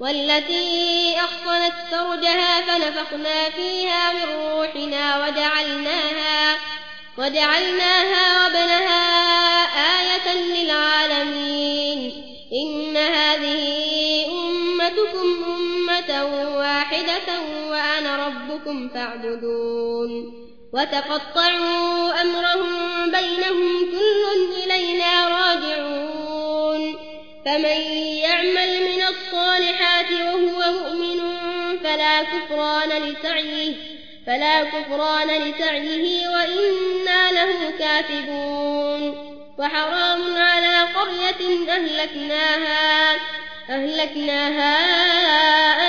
والتي أحصنت فرجها فنفخنا فيها من روحنا وجعلناها, وجعلناها وابنها آية للعالمين. إن هذه أمتكم أمة واحدة وأنا ربكم فاعبدون. وتقطعوا أمرهم الصالحات وهو مؤمن فلا كفران لسعيه فلا كفران لسعيه وإنا له كاتبون وحرام على قرية أهلكناها أهلكناها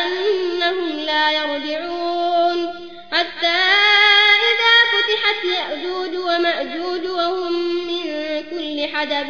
أنهم لا يرجعون حتى إذا فتحت يأجوج ومأجوج وهم من كل حدب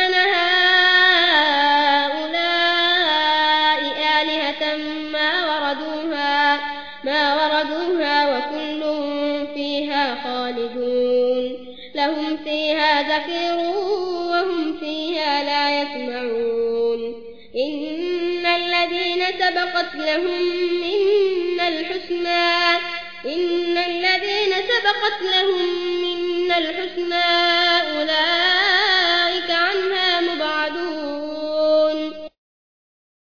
ما وردوها وكل فيها خالدون. لهم فيها زفير وهم فيها لا يسمعون. إن الذين سبقت لهم من الحسنى إن الذين سبقت لهم من الحسنى